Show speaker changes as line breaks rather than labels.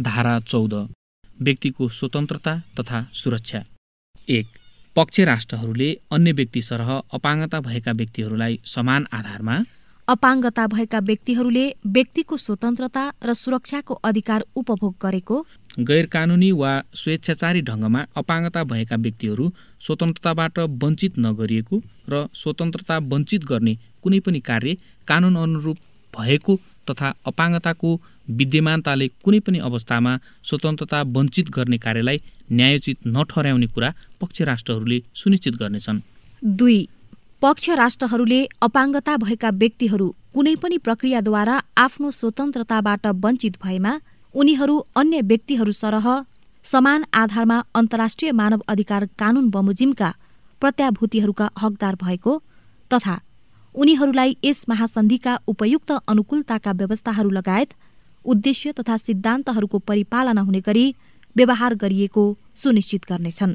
धारा चौध व्यक्तिको स्वतन्त्रता तथा सुरक्षा। एक पक्ष राष्ट्रहरूले अन्य व्यक्ति सरह अपाङ्गता भएका व्यक्तिहरूलाई समान आधारमा
अपाङ्गता भएका व्यक्तिहरूले व्यक्तिको स्वतन्त्रता र सुरक्षाको अधिकार उपभोग गरेको।
गैर कानुनी वा स्वेच्छाचारी ढङ्गमा अपाङ्गता भएका व्यक्तिहरू स्वतन्त्रताबाट वञ्चित नगरिएको र स्वतन्त्रता वञ्चित गर्ने कुनै पनि कार्य कानुन अनुरूप भएको तथा अपाङ्गताको विद्यमानताले कुनै पनि अवस्थामा स्वतन्त्रता वञ्चित गर्ने कार्यलाई न्यायोचित नठहर्याउने कुरा पक्ष राष्ट्रहरूले सुनिश्चित गर्नेछन्।
दुई पक्ष राष्ट्रहरूले अपाङ्गता भएका व्यक्तिहरू कुनै पनि प्रक्रियाद्वारा आफ्नो स्वतन्त्रताबाट वञ्चित भएमा उनीहरू अन्य व्यक्तिहरू सरह समान आधारमा अन्तर्राष्ट्रिय मानव अधिकार कानून बमोजिमका प्रत्याभूतिहरूका हकदार भएको तथा उनीहरूलाई यस महासन्धिका उपयुक्त अनुकूलताका व्यवस्थाहरू लगायत उद्देश्य तथा सिद्धान्तहरूको परिपालना हुने गरी व्यवहार गरिएको सुनिश्चित गर्नेछन्।